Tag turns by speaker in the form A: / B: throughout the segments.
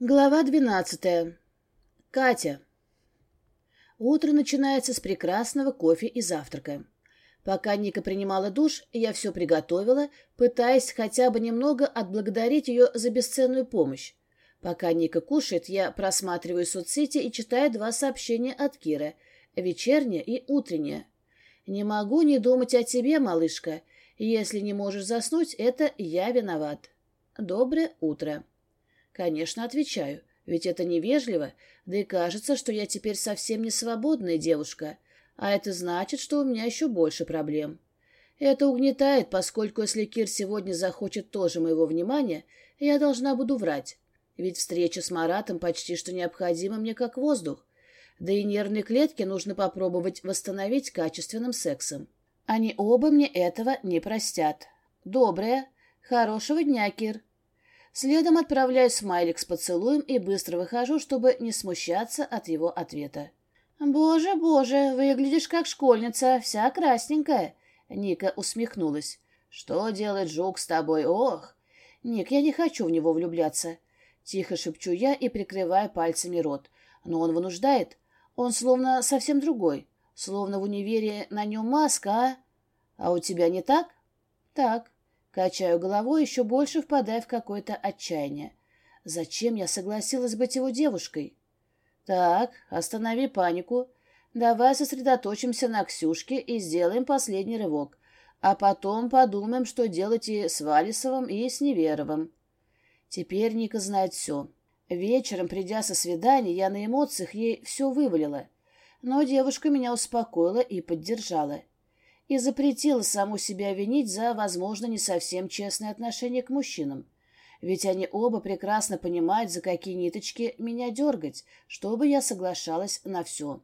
A: Глава двенадцатая. Катя. Утро начинается с прекрасного кофе и завтрака. Пока Ника принимала душ, я все приготовила, пытаясь хотя бы немного отблагодарить ее за бесценную помощь. Пока Ника кушает, я просматриваю соцсети и читаю два сообщения от Киры, вечернее и утреннее. «Не могу не думать о тебе, малышка. Если не можешь заснуть, это я виноват. Доброе утро». Конечно, отвечаю, ведь это невежливо, да и кажется, что я теперь совсем не свободная девушка, а это значит, что у меня еще больше проблем. Это угнетает, поскольку если Кир сегодня захочет тоже моего внимания, я должна буду врать. Ведь встреча с Маратом почти что необходима мне как воздух. Да и нервные клетки нужно попробовать восстановить качественным сексом. Они оба мне этого не простят. Доброе. Хорошего дня, Кир. Следом отправляю смайлик с поцелуем и быстро выхожу, чтобы не смущаться от его ответа. «Боже, боже, выглядишь как школьница, вся красненькая!» Ника усмехнулась. «Что делает жук с тобой? Ох!» «Ник, я не хочу в него влюбляться!» Тихо шепчу я и прикрываю пальцами рот. Но он вынуждает. Он словно совсем другой. Словно в универе на нем маска, а? А у тебя не так? Так. Качаю головой, еще больше впадая в какое-то отчаяние. Зачем я согласилась быть его девушкой? Так, останови панику. Давай сосредоточимся на Ксюшке и сделаем последний рывок. А потом подумаем, что делать и с Валисовым, и с Неверовым. Теперь Ника знает все. Вечером, придя со свидания, я на эмоциях ей все вывалила. Но девушка меня успокоила и поддержала и запретила саму себя винить за, возможно, не совсем честное отношение к мужчинам. Ведь они оба прекрасно понимают, за какие ниточки меня дергать, чтобы я соглашалась на все.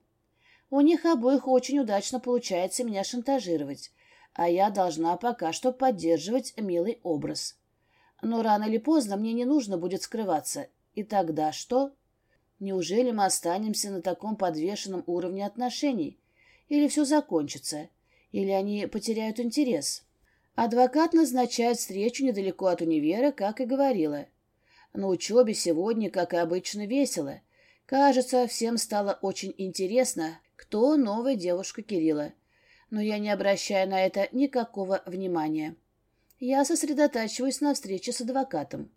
A: У них обоих очень удачно получается меня шантажировать, а я должна пока что поддерживать милый образ. Но рано или поздно мне не нужно будет скрываться. И тогда что? Неужели мы останемся на таком подвешенном уровне отношений? Или все закончится? Или они потеряют интерес? Адвокат назначает встречу недалеко от универа, как и говорила. На учебе сегодня, как и обычно, весело. Кажется, всем стало очень интересно, кто новая девушка Кирилла. Но я не обращаю на это никакого внимания. Я сосредотачиваюсь на встрече с адвокатом.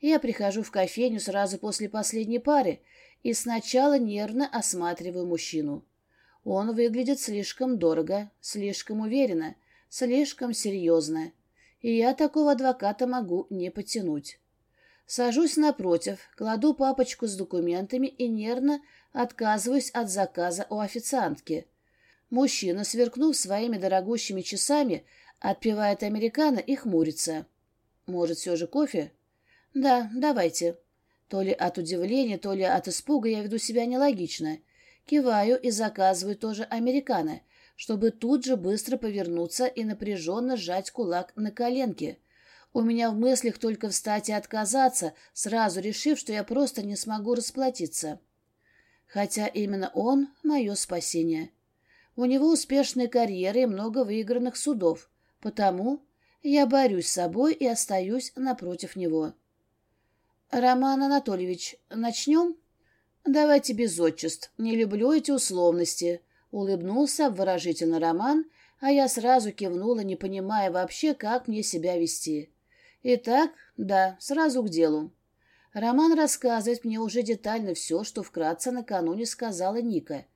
A: Я прихожу в кофейню сразу после последней пары и сначала нервно осматриваю мужчину. Он выглядит слишком дорого, слишком уверенно, слишком серьезно. И я такого адвоката могу не потянуть. Сажусь напротив, кладу папочку с документами и нервно отказываюсь от заказа у официантки. Мужчина, сверкнув своими дорогущими часами, отпивает американо и хмурится. Может, все же кофе? Да, давайте. То ли от удивления, то ли от испуга я веду себя нелогично — Киваю и заказываю тоже американо, чтобы тут же быстро повернуться и напряженно сжать кулак на коленке. У меня в мыслях только встать и отказаться, сразу решив, что я просто не смогу расплатиться. Хотя именно он — мое спасение. У него успешная карьера и много выигранных судов, потому я борюсь с собой и остаюсь напротив него. «Роман Анатольевич, начнем?» «Давайте без отчеств. Не люблю эти условности», — улыбнулся выражительно Роман, а я сразу кивнула, не понимая вообще, как мне себя вести. Итак, да, сразу к делу. Роман рассказывает мне уже детально все, что вкратце накануне сказала Ника.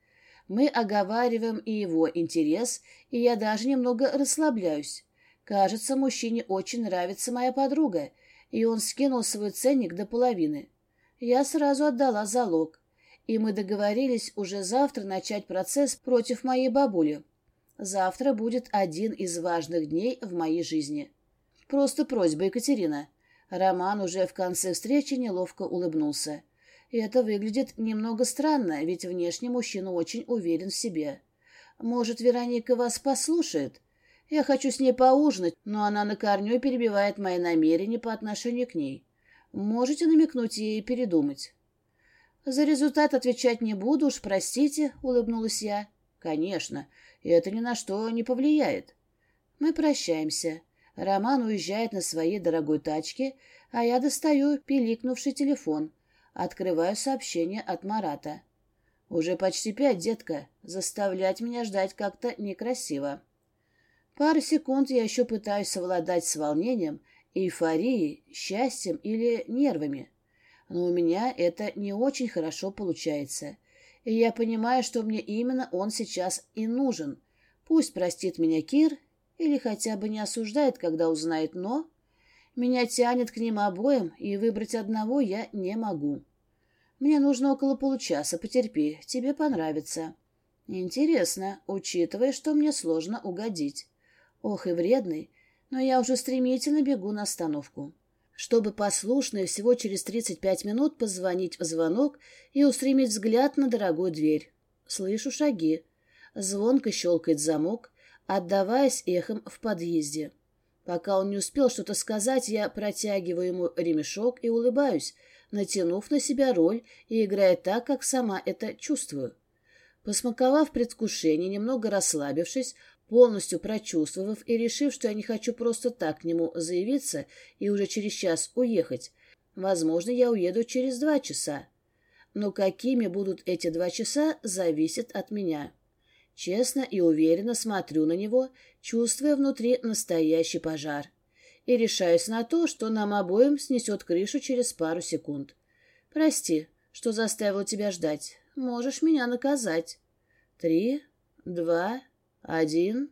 A: Мы оговариваем и его интерес, и я даже немного расслабляюсь. Кажется, мужчине очень нравится моя подруга, и он скинул свой ценник до половины. Я сразу отдала залог, и мы договорились уже завтра начать процесс против моей бабули. Завтра будет один из важных дней в моей жизни. Просто просьба, Екатерина. Роман уже в конце встречи неловко улыбнулся. И это выглядит немного странно, ведь внешне мужчина очень уверен в себе. Может, Вероника вас послушает? Я хочу с ней поужинать, но она на корню перебивает мои намерения по отношению к ней. Можете намекнуть ей передумать?» «За результат отвечать не буду, уж простите», — улыбнулась я. «Конечно, и это ни на что не повлияет». Мы прощаемся. Роман уезжает на своей дорогой тачке, а я достаю пиликнувший телефон. Открываю сообщение от Марата. «Уже почти пять, детка. Заставлять меня ждать как-то некрасиво». Пару секунд я еще пытаюсь совладать с волнением, эйфорией, счастьем или нервами. Но у меня это не очень хорошо получается. И я понимаю, что мне именно он сейчас и нужен. Пусть простит меня Кир или хотя бы не осуждает, когда узнает, но... Меня тянет к ним обоим, и выбрать одного я не могу. Мне нужно около получаса, потерпи, тебе понравится. Интересно, учитывая, что мне сложно угодить. Ох и вредный, но я уже стремительно бегу на остановку. Чтобы послушно всего через 35 минут позвонить в звонок и устремить взгляд на дорогую дверь. Слышу шаги. Звонко щелкает замок, отдаваясь эхом в подъезде. Пока он не успел что-то сказать, я протягиваю ему ремешок и улыбаюсь, натянув на себя роль и играя так, как сама это чувствую. Посмаковав предвкушение, немного расслабившись, полностью прочувствовав и решив, что я не хочу просто так к нему заявиться и уже через час уехать, возможно, я уеду через два часа. Но какими будут эти два часа, зависит от меня. Честно и уверенно смотрю на него, чувствуя внутри настоящий пожар. И решаюсь на то, что нам обоим снесет крышу через пару секунд. Прости, что заставил тебя ждать. Можешь меня наказать. Три, два, один...